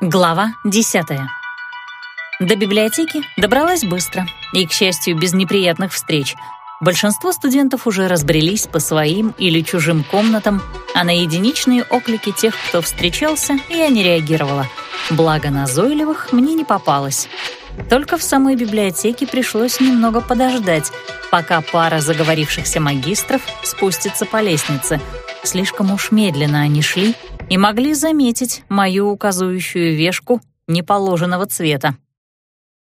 Глава 10. До библиотеки добралась быстро и, к счастью, без неприятных встреч. Большинство студентов уже разбрелись по своим или чужим комнатам, а на единичные оклики тех, кто встречался, я не реагировала. Благо назойливых мне не попалось. Только в самой библиотеке пришлось немного подождать, пока пара заговорившихся магистров спустится по лестнице. Слишком уж медленно они шли — и могли заметить мою указующую вешку неположенного цвета.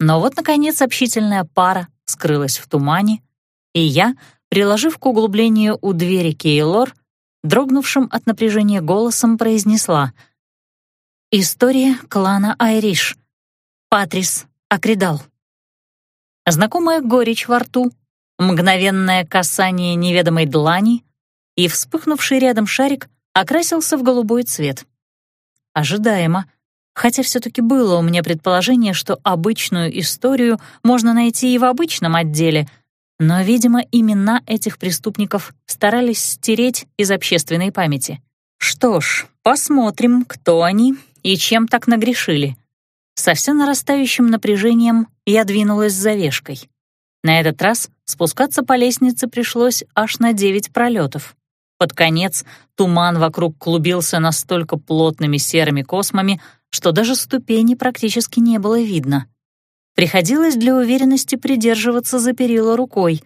Но вот, наконец, общительная пара скрылась в тумане, и я, приложив к углублению у двери Кейлор, дрогнувшим от напряжения голосом произнесла «История клана Айриш. Патрис Акридал». Знакомая горечь во рту, мгновенное касание неведомой длани и вспыхнувший рядом шарик окрасился в голубой цвет. Ожидаемо, хотя все-таки было у меня предположение, что обычную историю можно найти и в обычном отделе, но, видимо, имена этих преступников старались стереть из общественной памяти. Что ж, посмотрим, кто они и чем так нагрешили. Со все нарастающим напряжением я двинулась за вешкой. На этот раз спускаться по лестнице пришлось аж на девять пролетов. Под конец туман вокруг клубился настолько плотными серыми космами, что даже ступени практически не было видно. Приходилось для уверенности придерживаться за перила рукой.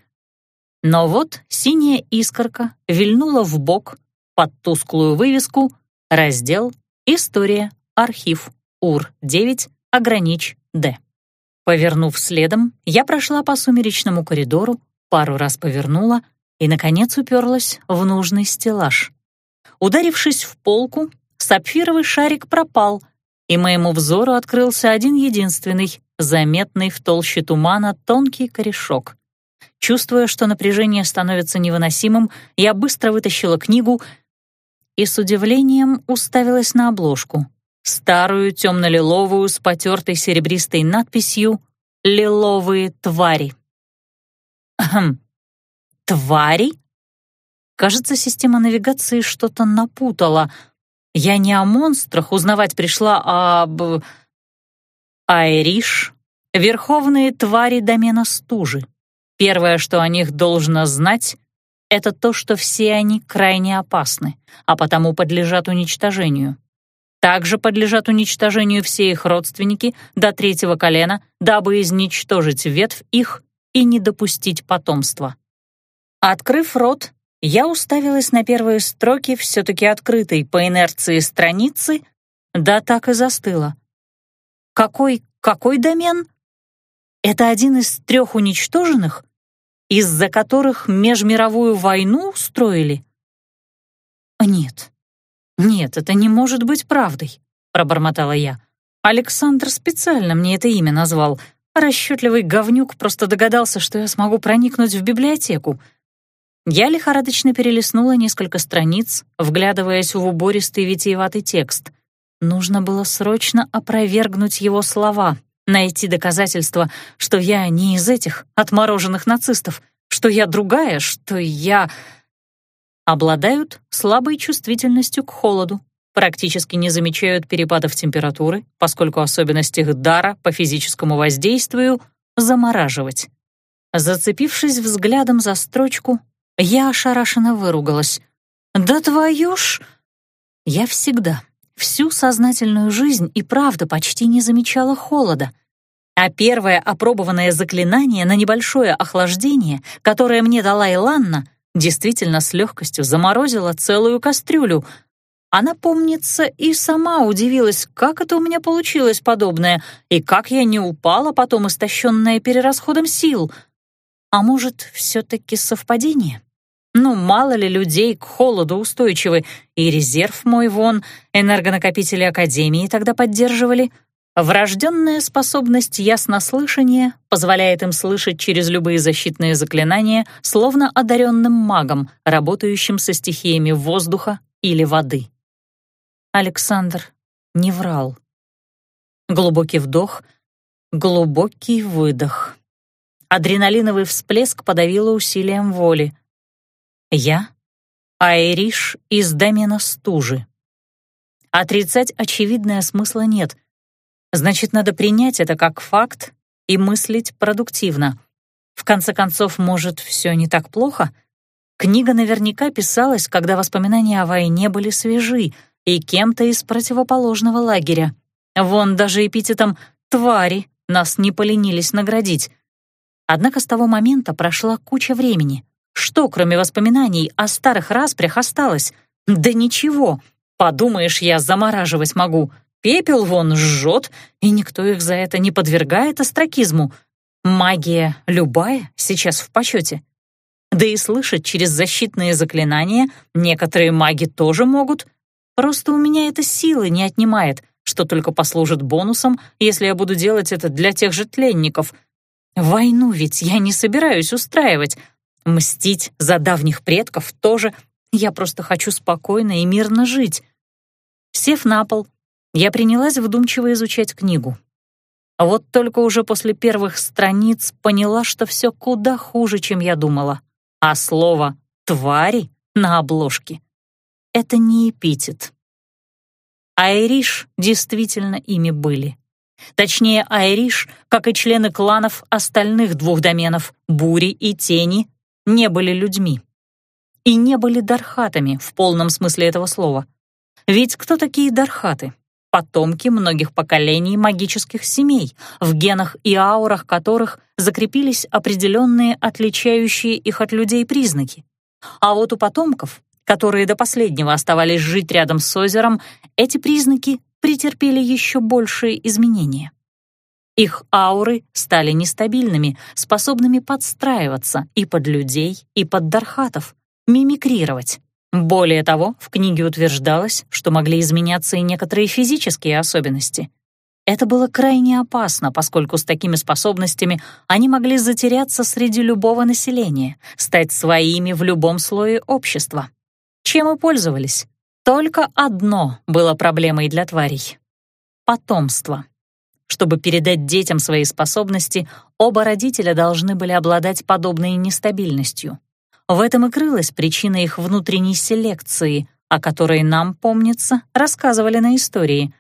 Но вот синяя искорка вильнула в бок под тусклую вывеску «Раздел История. Архив. УР-9. Огранич. Д». Повернув следом, я прошла по сумеречному коридору, пару раз повернула и, наконец, уперлась в нужный стеллаж. Ударившись в полку, сапфировый шарик пропал, и моему взору открылся один единственный, заметный в толще тумана тонкий корешок. Чувствуя, что напряжение становится невыносимым, я быстро вытащила книгу и с удивлением уставилась на обложку. Старую темно-лиловую с потертой серебристой надписью «Лиловые твари». Хм, Твари? Кажется, система навигации что-то напутала. Я не о монстрах узнавать пришла, а об... Айриш — верховные твари домена стужи. Первое, что о них должно знать, это то, что все они крайне опасны, а потому подлежат уничтожению. Также подлежат уничтожению все их родственники до третьего колена, дабы изничтожить ветвь их и не допустить потомства. Открыв рот, я уставилась на первые строки все-таки открытой по инерции страницы, да так и застыла. Какой, какой домен? Это один из трех уничтоженных, из-за которых межмировую войну устроили? Нет, нет, это не может быть правдой, пробормотала я. Александр специально мне это имя назвал. Расчетливый говнюк просто догадался, что я смогу проникнуть в библиотеку — я лихорадочно перелистнула несколько страниц, вглядываясь в убористый витиеватый текст. Нужно было срочно опровергнуть его слова, найти доказательства, что я не из этих отмороженных нацистов, что я другая, что я... Обладают слабой чувствительностью к холоду, практически не замечают перепадов температуры, поскольку особенность их дара по физическому воздействию — замораживать. Зацепившись взглядом за строчку, я ошарашенно выругалась. «Да твою ж...» Я всегда, всю сознательную жизнь и правда почти не замечала холода. А первое опробованное заклинание на небольшое охлаждение, которое мне дала Иланна, действительно с легкостью заморозило целую кастрюлю. Она, помнится, и сама удивилась, как это у меня получилось подобное, и как я не упала потом, истощенная перерасходом сил — а может, все-таки совпадение? Ну, мало ли людей к холоду устойчивы, и резерв мой вон, энергонакопители Академии тогда поддерживали. Врожденная способность яснослышания позволяет им слышать через любые защитные заклинания, словно одаренным магом, работающим со стихиями воздуха или воды. Александр не врал. Глубокий вдох, глубокий выдох. Адреналиновый всплеск подавила усилием воли. Я — Айриш из домена стужи. Отрицать очевидное смысла нет. Значит, надо принять это как факт и мыслить продуктивно. В конце концов, может, все не так плохо? Книга наверняка писалась, когда воспоминания о войне были свежи и кем-то из противоположного лагеря. Вон даже эпитетом «твари» нас не поленились наградить. Однако с того момента прошла куча времени. Что, кроме воспоминаний о старых распрях, осталось? Да ничего. Подумаешь, я замораживать могу. Пепел вон жжет, и никто их за это не подвергает остракизму. Магия любая сейчас в почете. Да и слышать через защитные заклинания некоторые маги тоже могут. Просто у меня это силы не отнимает, что только послужит бонусом, если я буду делать это для тех же тленников. Войну ведь я не собираюсь устраивать. Мстить за давних предков тоже. Я просто хочу спокойно и мирно жить. Сев на пол, я принялась вдумчиво изучать книгу. Вот только уже после первых страниц поняла, что все куда хуже, чем я думала. А слово «твари» на обложке — это не эпитет. Айриш действительно ими были. Точнее, Айриш, как и члены кланов остальных двух доменов, Бури и Тени, не были людьми. И не были дархатами в полном смысле этого слова. Ведь кто такие дархаты? потомки многих поколений магических семей, в генах и аурах которых закрепились определенные отличающие их от людей признаки. А вот у потомков, которые до последнего оставались жить рядом с озером, эти признаки претерпели еще большие изменения. Их ауры стали нестабильными, способными подстраиваться и под людей, и под дархатов, мимикрировать. Более того, в книге утверждалось, что могли изменяться и некоторые физические особенности. Это было крайне опасно, поскольку с такими способностями они могли затеряться среди любого населения, стать своими в любом слое общества. Чем и пользовались? Только одно было проблемой для тварей — потомство. Чтобы передать детям свои способности, оба родителя должны были обладать подобной нестабильностью. В этом и крылась причина их внутренней селекции, о которой нам, помнится, рассказывали на истории.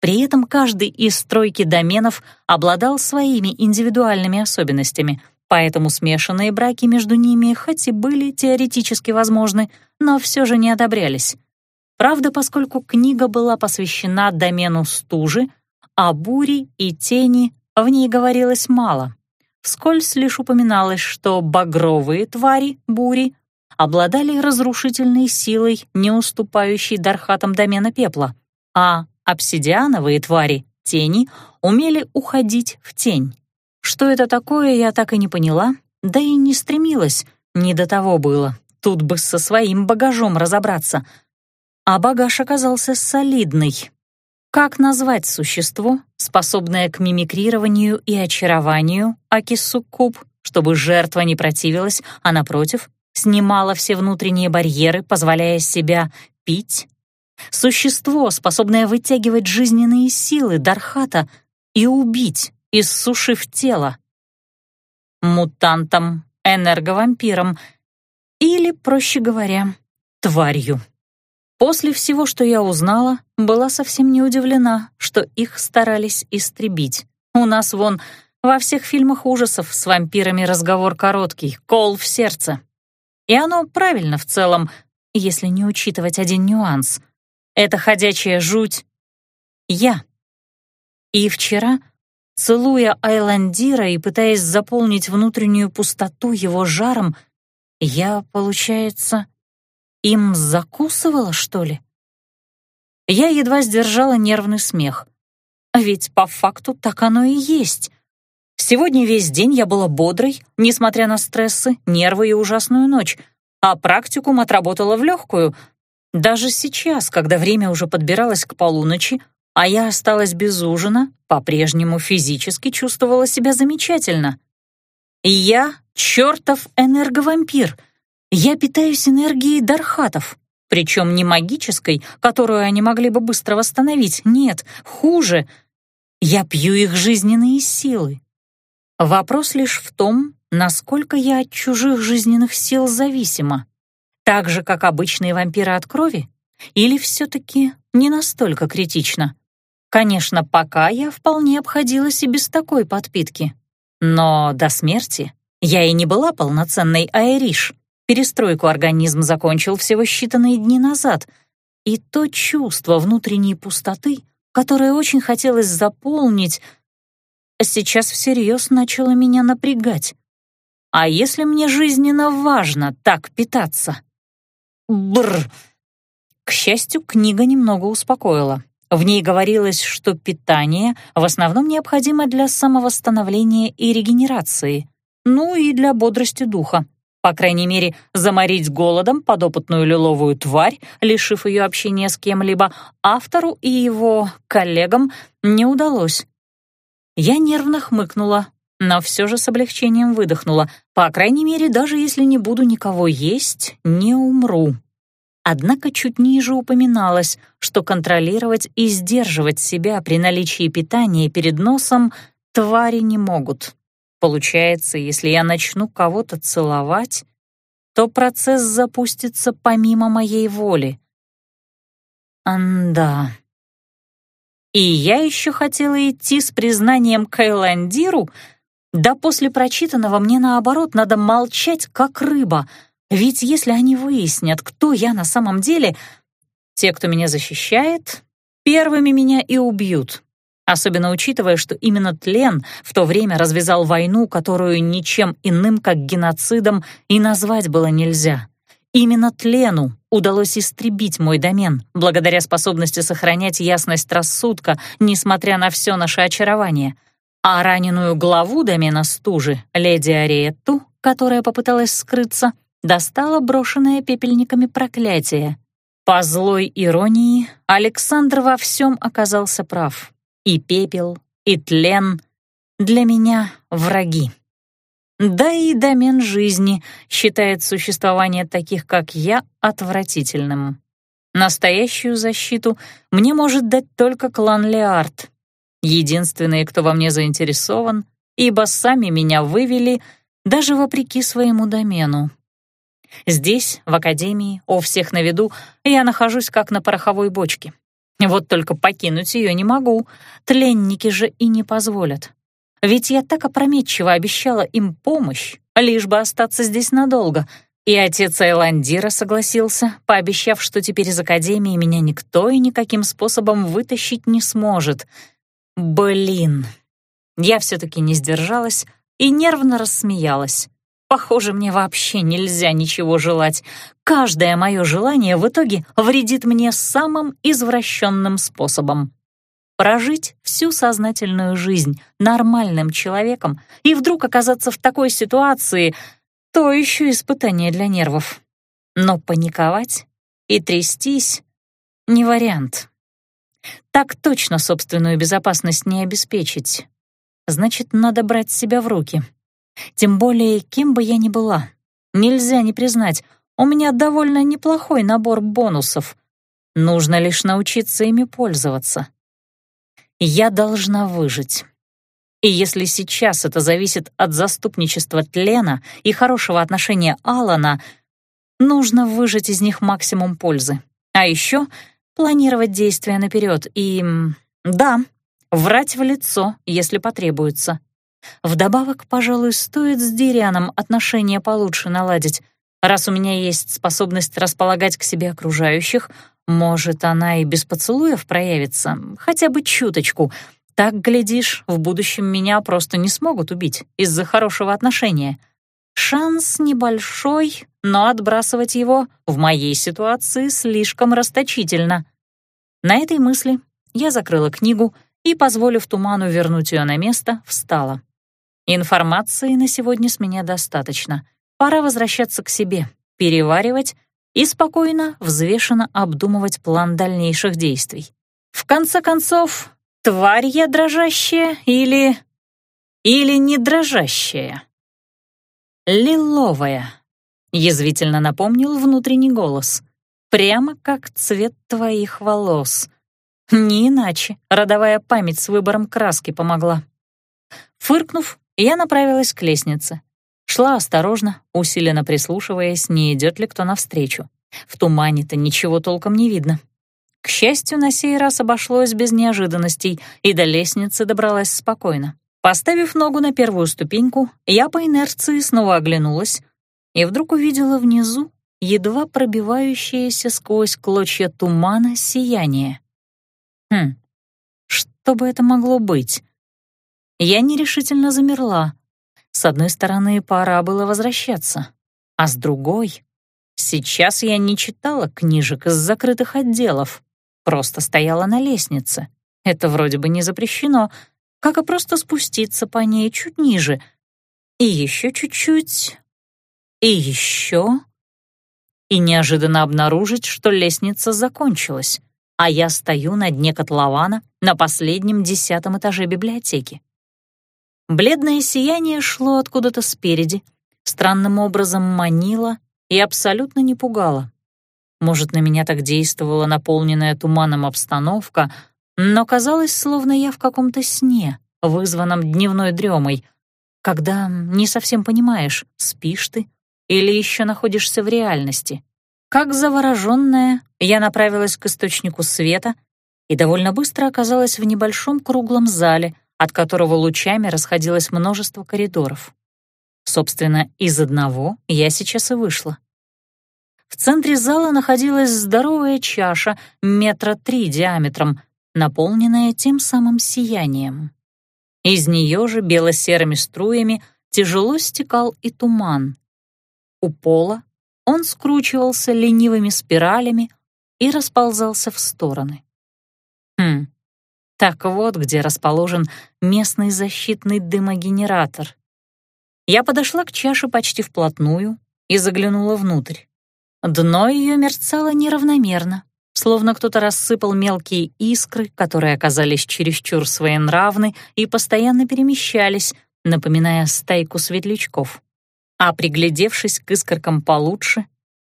При этом каждый из стройки доменов обладал своими индивидуальными особенностями, поэтому смешанные браки между ними хоть и были теоретически возможны, но все же не одобрялись. Правда, поскольку книга была посвящена домену стужи, а бури и тени в ней говорилось мало. Вскользь лишь упоминалось, что багровые твари, бури, обладали разрушительной силой, не уступающей дархатам домена пепла, а обсидиановые твари, тени, умели уходить в тень. Что это такое, я так и не поняла, да и не стремилась, не до того было. Тут бы со своим багажом разобраться. А багаж оказался солидный, как назвать существо, способное к мимикрированию и очарованию, акисуккуб, чтобы жертва не противилась, а, напротив, снимала все внутренние барьеры, позволяя себя пить? Существо, способное вытягивать жизненные силы Дархата и убить, иссушив тело. Мутантом, энерговампиром или, проще говоря, тварью. После всего, что я узнала, была совсем не удивлена, что их старались истребить. У нас вон во всех фильмах ужасов с вампирами разговор короткий, кол в сердце. И оно правильно в целом, если не учитывать один нюанс. Это ходячая жуть — я. И вчера, целуя Айландира и пытаясь заполнить внутреннюю пустоту его жаром, я, получается, им закусывала, что ли? Я едва сдержала нервный смех. Ведь по факту так оно и есть. Сегодня весь день я была бодрой, несмотря на стрессы, нервы и ужасную ночь, а практикум отработала в легкую. Даже сейчас, когда время уже подбиралось к полуночи, а я осталась без ужина, по-прежнему физически чувствовала себя замечательно. Я — чертов энерговампир — я питаюсь энергией дархатов, причем не магической, которую они могли бы быстро восстановить, нет, хуже. Я пью их жизненные силы. Вопрос лишь в том, насколько я от чужих жизненных сил зависима. Так же, как обычные вампиры от крови? Или все-таки не настолько критично? Конечно, пока я вполне обходилась и без такой подпитки. Но до смерти я и не была полноценной айриш. Перестройку организм закончил всего считанные дни назад, и то чувство внутренней пустоты, которое очень хотелось заполнить, сейчас всерьез начало меня напрягать. А если мне жизненно важно так питаться? Бррр. К счастью, книга немного успокоила. В ней говорилось, что питание в основном необходимо для самовосстановления и регенерации, ну и для бодрости духа. По крайней мере, заморить голодом подопытную лиловую тварь, лишив ее общения с кем-либо, автору и его коллегам не удалось. Я нервно хмыкнула, но все же с облегчением выдохнула. По крайней мере, даже если не буду никого есть, не умру. Однако чуть ниже упоминалось, что контролировать и сдерживать себя при наличии питания перед носом твари не могут. Получается, если я начну кого-то целовать, то процесс запустится помимо моей воли. Анда. И я еще хотела идти с признанием к Эйландиру, да после прочитанного мне, наоборот, надо молчать, как рыба — ведь если они выяснят, кто я на самом деле, те, кто меня защищает, первыми меня и убьют. Особенно учитывая, что именно Тлен в то время развязал войну, которую ничем иным, как геноцидом, и назвать было нельзя. Именно Тлену удалось истребить мой домен, благодаря способности сохранять ясность рассудка, несмотря на все наше очарование. А раненую главу домена стужи, леди Ариетту, которая попыталась скрыться, достала брошенное пепельниками проклятие. По злой иронии Александр во всем оказался прав. И пепел, и тлен для меня враги. Да и домен жизни считает существование таких, как я, отвратительным. Настоящую защиту мне может дать только клан Леард. Единственные, кто во мне заинтересован, ибо сами меня вывели даже вопреки своему домену. Здесь, в академии, у всех на виду, я нахожусь как на пороховой бочке. Вот только покинуть ее не могу, тленники же и не позволят. Ведь я так опрометчиво обещала им помощь, лишь бы остаться здесь надолго, и отец Айландира согласился, пообещав, что теперь из академии меня никто и никаким способом вытащить не сможет. Блин. Я все-таки не сдержалась и нервно рассмеялась. Похоже, мне вообще нельзя ничего желать. Каждое мое желание в итоге вредит мне самым извращенным способом. Прожить всю сознательную жизнь нормальным человеком и вдруг оказаться в такой ситуации — то еще испытание для нервов. Но паниковать и трястись — не вариант. Так точно собственную безопасность не обеспечить. Значит, надо брать себя в руки. Тем более, кем бы я ни была. Нельзя не признать, у меня довольно неплохой набор бонусов. Нужно лишь научиться ими пользоваться. Я должна выжить. И если сейчас это зависит от заступничества Тлена и хорошего отношения Алана, нужно выжать из них максимум пользы. А еще планировать действия наперед и, да, врать в лицо, если потребуется. Вдобавок, пожалуй, стоит с Дирианом отношения получше наладить. Раз у меня есть способность располагать к себе окружающих, может, она и без поцелуев проявится, хотя бы чуточку. Так, глядишь, в будущем меня просто не смогут убить из-за хорошего отношения. Шанс небольшой, но отбрасывать его в моей ситуации слишком расточительно. На этой мысли я закрыла книгу и, позволив туману вернуть ее на место, встала. Информации на сегодня с меня достаточно. Пора возвращаться к себе, переваривать и спокойно, взвешенно обдумывать план дальнейших действий. В конце концов, тварь я дрожащая или... или не дрожащая? Лиловая, язвительно напомнил внутренний голос. Прямо как цвет твоих волос. Не иначе родовая память с выбором краски помогла. Фыркнув, я направилась к лестнице. Шла осторожно, усиленно прислушиваясь, не идет ли кто навстречу. В тумане-то ничего толком не видно. К счастью, на сей раз обошлось без неожиданностей, и до лестницы добралась спокойно. Поставив ногу на первую ступеньку, я по инерции снова оглянулась и вдруг увидела внизу едва пробивающееся сквозь клочья тумана сияние. Хм, что бы это могло быть? Я нерешительно замерла. С одной стороны, пора было возвращаться, а с другой... Сейчас я не читала книжек из закрытых отделов, просто стояла на лестнице. Это вроде бы не запрещено, как и просто спуститься по ней чуть ниже. И еще чуть-чуть, и еще и неожиданно обнаружить, что лестница закончилась, а я стою на дне котлована на последнем десятом этаже библиотеки. Бледное сияние шло откуда-то спереди, странным образом манило и абсолютно не пугало. Может, на меня так действовала наполненная туманом обстановка, но казалось, словно я в каком-то сне, вызванном дневной дремой, когда не совсем понимаешь, спишь ты или еще находишься в реальности. Как завороженная, я направилась к источнику света и довольно быстро оказалась в небольшом круглом зале, от которого лучами расходилось множество коридоров. Собственно, из одного я сейчас и вышла. В центре зала находилась здоровая чаша метра три диаметром, наполненная тем самым сиянием. Из нее же бело-серыми струями тяжело стекал и туман, у пола он скручивался ленивыми спиралями и расползался в стороны. Хм, так вот где расположен местный защитный дымогенератор. Я подошла к чаше почти вплотную и заглянула внутрь. Дно ее мерцало неравномерно, словно кто-то рассыпал мелкие искры, которые оказались чересчур своенравны и постоянно перемещались, напоминая стайку светлячков. А приглядевшись к искоркам получше,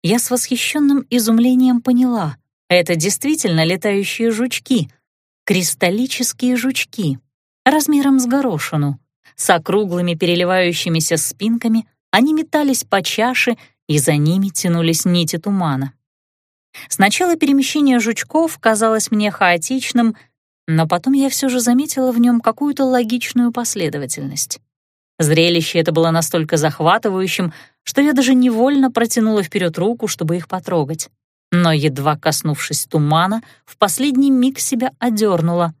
я с восхищенным изумлением поняла, это действительно летающие жучки, кристаллические жучки, размером с горошину. С округлыми переливающимися спинками они метались по чаше, и за ними тянулись нити тумана. Сначала перемещение жучков казалось мне хаотичным, но потом я все же заметила в нем какую-то логичную последовательность. Зрелище это было настолько захватывающим, что я даже невольно протянула вперед руку, чтобы их потрогать. Но, едва коснувшись тумана, в последний миг себя одернула.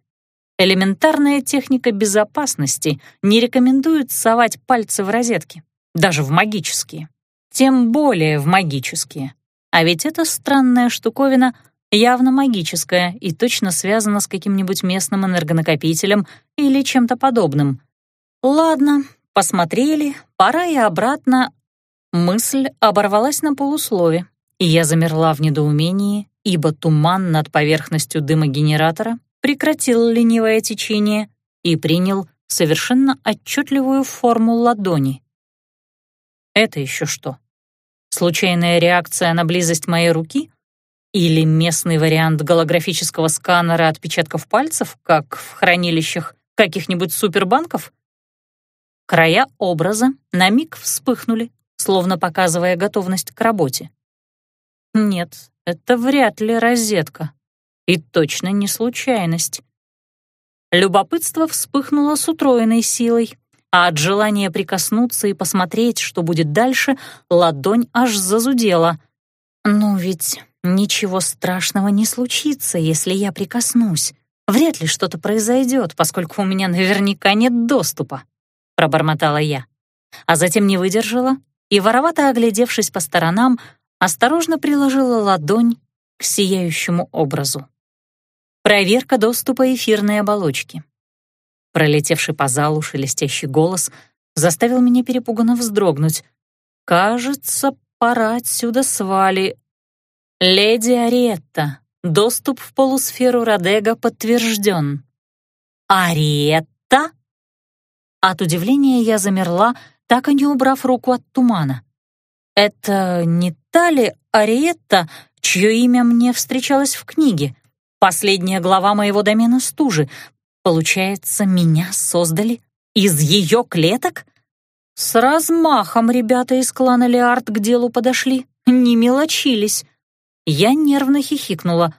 Элементарная техника безопасности не рекомендует совать пальцы в розетки, даже в магические. Тем более в магические. А ведь эта странная штуковина явно магическая и точно связана с каким-нибудь местным энергонакопителем или чем-то подобным. Ладно, Посмотрели, пора и обратно. Мысль оборвалась на полуслове, и я замерла в недоумении, ибо туман над поверхностью дымогенератора прекратил ленивое течение и принял совершенно отчетливую форму ладони. Это еще что? Случайная реакция на близость моей руки? Или местный вариант голографического сканера отпечатков пальцев, как в хранилищах каких-нибудь супербанков? Края образа на миг вспыхнули, словно показывая готовность к работе. Нет, это вряд ли розетка. И точно не случайность. Любопытство вспыхнуло с утроенной силой, а от желания прикоснуться и посмотреть, что будет дальше, ладонь аж зазудела. «Ну ведь ничего страшного не случится, если я прикоснусь. Вряд ли что-то произойдет, поскольку у меня наверняка нет доступа» пробормотала я, а затем не выдержала и, воровато оглядевшись по сторонам, осторожно приложила ладонь к сияющему образу. Проверка доступа эфирной оболочки. Пролетевший по залу шелестящий голос заставил меня перепуганно вздрогнуть. «Кажется, пора отсюда свали. Леди Ариетта, доступ в полусферу Родега подтвержден». «Ариетта?» От удивления я замерла, так и не убрав руку от тумана. Это не та ли Ариетта, чье имя мне встречалось в книге? Последняя глава моего домена стужи. Получается, меня создали из ее клеток? С размахом ребята из клана Леард к делу подошли, не мелочились. Я нервно хихикнула.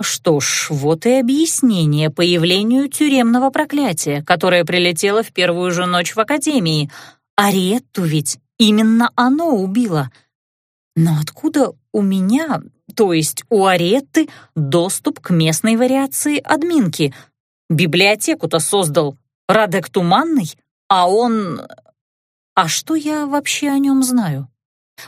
Что ж, вот и объяснение появлению тюремного проклятия, которое прилетело в первую же ночь в Академии. Ариетту ведь именно оно убило. Но откуда у меня, то есть у Аретты, доступ к местной вариации админки? Библиотеку-то создал Радек Туманный, а он... А что я вообще о нем знаю?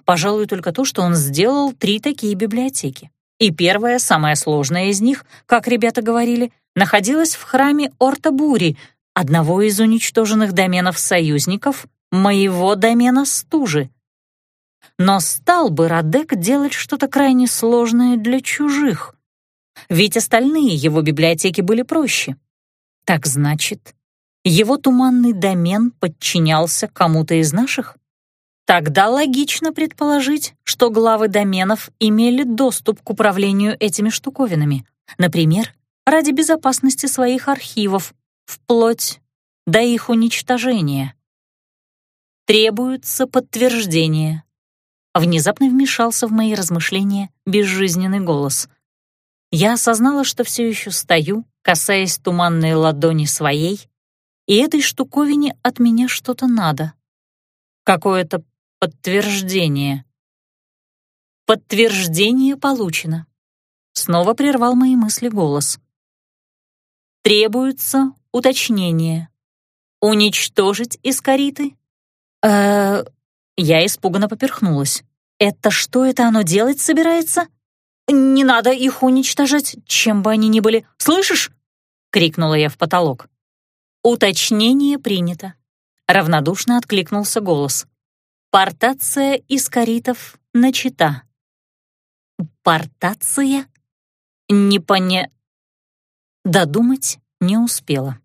Пожалуй, только то, что он сделал три такие библиотеки. И первая, самая сложная из них, как ребята говорили, находилась в храме Орта-Бури, одного из уничтоженных доменов союзников, моего домена Стужи. Но стал бы Радек делать что-то крайне сложное для чужих. Ведь остальные его библиотеки были проще. Так значит, его туманный домен подчинялся кому-то из наших? Тогда логично предположить, что главы доменов имели доступ к управлению этими штуковинами, например, ради безопасности своих архивов, вплоть до их уничтожения. Требуется подтверждение. Внезапно вмешался в мои размышления безжизненный голос. Я осознала, что все еще стою, касаясь туманной ладони своей, и этой штуковине от меня что-то надо. Какое-то Подтверждение. Подтверждение получено. Снова прервал мои мысли голос. Требуется уточнение. Уничтожить искориты? Э, я испуганно поперхнулась. Это что это оно делать собирается? Не надо их уничтожать, чем бы они ни были. Слышишь? крикнула я в потолок. Уточнение принято. Равнодушно откликнулся голос. Портация искоритов начата. Портация? Не поня... Додумать не успела.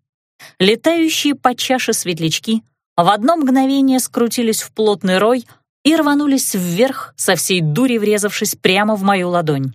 Летающие по чаше светлячки в одно мгновение скрутились в плотный рой и рванулись вверх, со всей дури врезавшись прямо в мою ладонь.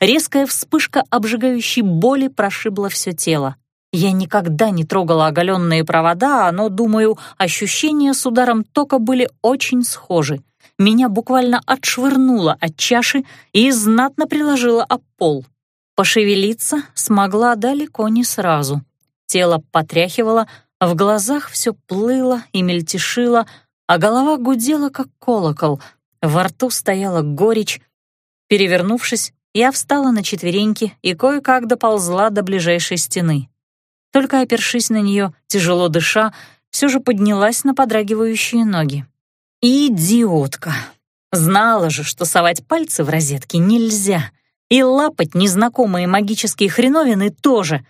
Резкая вспышка обжигающей боли прошибла все тело. Я никогда не трогала оголенные провода, но, думаю, ощущения с ударом тока были очень схожи. Меня буквально отшвырнуло от чаши и знатно приложило об пол. Пошевелиться смогла далеко не сразу. Тело потряхивало, в глазах все плыло и мельтешило, а голова гудела, как колокол. Во рту стояла горечь. Перевернувшись, я встала на четвереньки и кое-как доползла до ближайшей стены. Только опершись на нее, тяжело дыша, все же поднялась на подрагивающие ноги. Идиотка! Знала же, что совать пальцы в розетки нельзя. И лапать незнакомые магические хреновины тоже.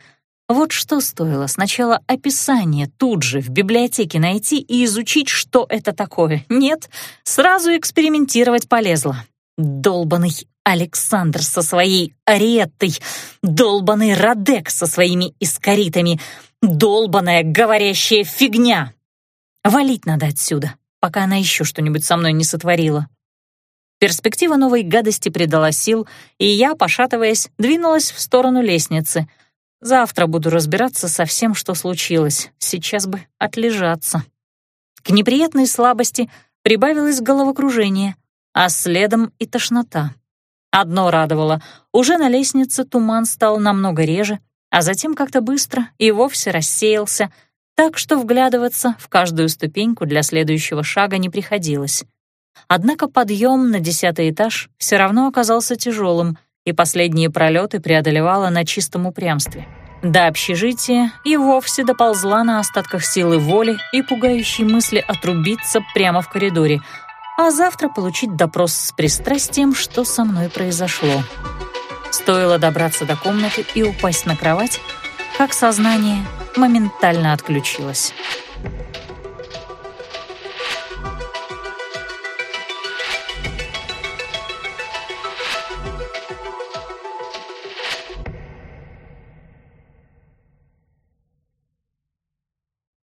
Вот что стоило сначала описание тут же в библиотеке найти и изучить, что это такое. Нет, сразу экспериментировать полезла. Долбаный Александр со своей Ариеттой, долбаный Радек со своими искоритами, долбаная говорящая фигня. Валить надо отсюда, пока она еще что-нибудь со мной не сотворила. Перспектива новой гадости придала сил, и я, пошатываясь, двинулась в сторону лестницы. Завтра буду разбираться со всем, что случилось. Сейчас бы отлежаться. К неприятной слабости прибавилось головокружение, а следом и тошнота. Одно радовало — уже на лестнице туман стал намного реже, а затем как-то быстро и вовсе рассеялся, так что вглядываться в каждую ступеньку для следующего шага не приходилось. Однако подъем на десятый этаж все равно оказался тяжелым, и последние пролеты преодолевала на чистом упрямстве. До общежития и вовсе доползла на остатках силы воли и пугающей мысли отрубиться прямо в коридоре — а завтра получить допрос с пристрастием, что со мной произошло. Стоило добраться до комнаты и упасть на кровать, как сознание моментально отключилось.